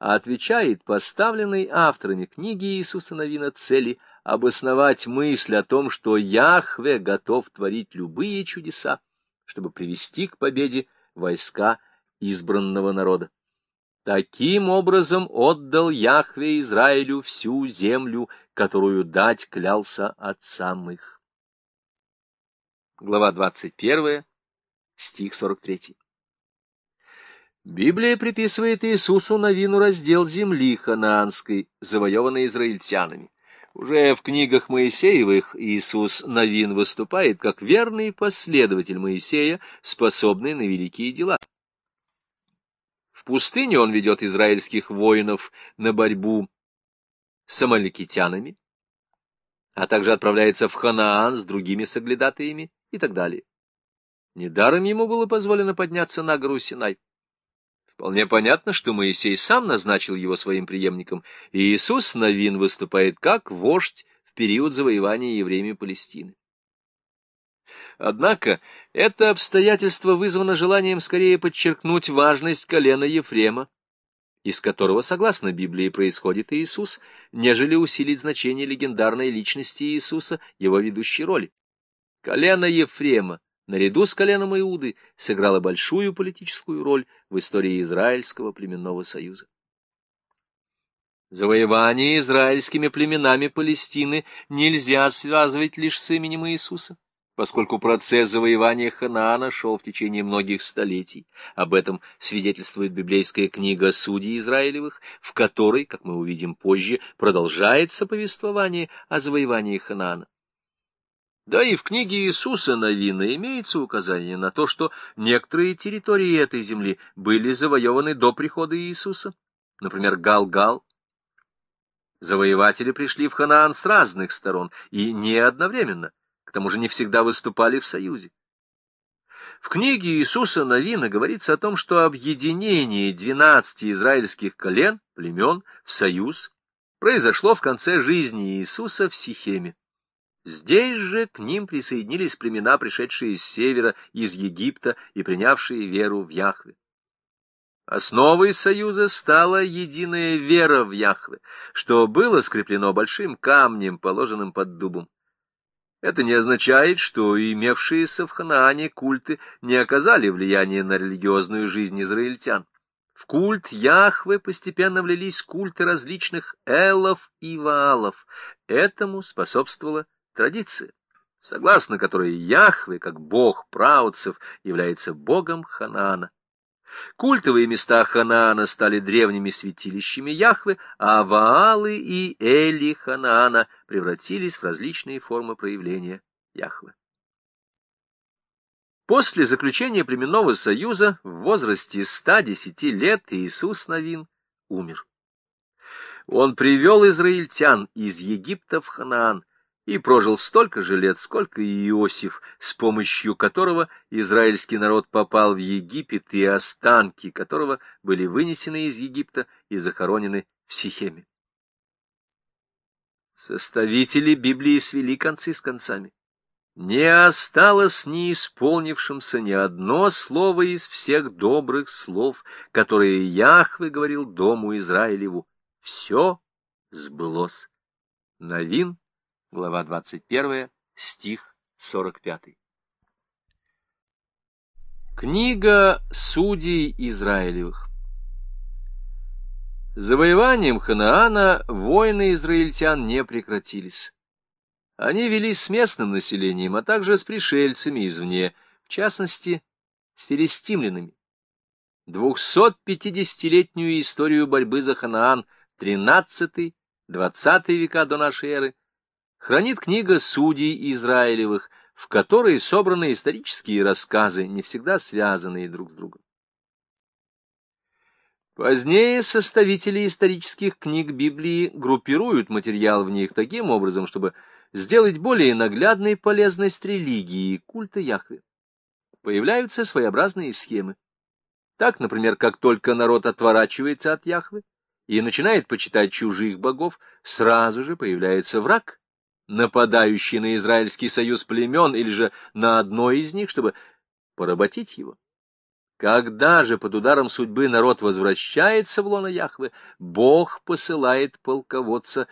а отвечает поставленной авторами книги Иисуса Новина цели обосновать мысль о том, что Яхве готов творить любые чудеса, чтобы привести к победе войска избранного народа. Таким образом отдал Яхве Израилю всю землю, которую дать клялся отцам их. Глава 21, стих 43. Библия приписывает Иисусу Новину раздел земли ханаанской, завоеванной израильтянами. Уже в книгах Моисеевых Иисус Новин выступает как верный последователь Моисея, способный на великие дела. В пустыне он ведет израильских воинов на борьбу с амаликитянами, а также отправляется в Ханаан с другими соглядатаями и так далее. Недаром ему было позволено подняться на гору Синай. Вполне понятно, что Моисей сам назначил его своим преемником, и Иисус Новин выступает как вождь в период завоевания евреями Палестины. Однако это обстоятельство вызвано желанием скорее подчеркнуть важность колена Ефрема, из которого, согласно Библии, происходит Иисус, нежели усилить значение легендарной личности Иисуса, его ведущей роли. Колено Ефрема наряду с коленом Иуды, сыграла большую политическую роль в истории Израильского племенного союза. Завоевание израильскими племенами Палестины нельзя связывать лишь с именем Иисуса, поскольку процесс завоевания Ханаана шел в течение многих столетий. Об этом свидетельствует библейская книга «Судей Израилевых», в которой, как мы увидим позже, продолжается повествование о завоевании Ханаана. Да и в книге Иисуса Новина имеется указание на то, что некоторые территории этой земли были завоеваны до прихода Иисуса. Например, Галгал. -Гал. Завоеватели пришли в Ханаан с разных сторон и не одновременно, к тому же не всегда выступали в союзе. В книге Иисуса Новина говорится о том, что объединение двенадцати израильских колен, племен, в союз произошло в конце жизни Иисуса в Сихеме. Здесь же к ним присоединились племена, пришедшие с севера, из Египта и принявшие веру в Яхве. Основой союза стала единая вера в Яхве, что было скреплено большим камнем, положенным под дубом. Это не означает, что имевшиеся в Ханаане культы не оказали влияния на религиозную жизнь израильтян. В культ Яхве постепенно влились культы различных элов и ваалов. Этому способствовало Традиция, согласно которой Яхве, как бог праотцев, является богом Ханаана. Культовые места Ханаана стали древними святилищами Яхве, а Ваалы и Эли Ханаана превратились в различные формы проявления Яхве. После заключения племенного союза в возрасте 110 лет Иисус Новин умер. Он привел израильтян из Египта в Ханаан, и прожил столько же лет, сколько и Иосиф, с помощью которого израильский народ попал в Египет и останки которого были вынесены из Египта и захоронены в Сихеме. Составители Библии свели концы с концами. Не осталось не исполнившимся ни одно слово из всех добрых слов, которые Яхве говорил дому Израилеву. Все сбылось. Новин глава 21, стих 45. Книга судей Израилевых Завоеванием Ханаана войны израильтян не прекратились. Они велись с местным населением, а также с пришельцами извне, в частности, с филистимлянами. 250-летнюю историю борьбы за Ханаан 13-20 века до нашей эры хранит книга судей Израилевых, в которой собраны исторические рассказы, не всегда связанные друг с другом. Позднее составители исторических книг Библии группируют материал в них таким образом, чтобы сделать более наглядной полезность религии и культа Яхве. Появляются своеобразные схемы. Так, например, как только народ отворачивается от Яхвы и начинает почитать чужих богов, сразу же появляется враг, нападающий на Израильский союз племен или же на одно из них, чтобы поработить его. Когда же под ударом судьбы народ возвращается в лоно Яхвы, Бог посылает полководца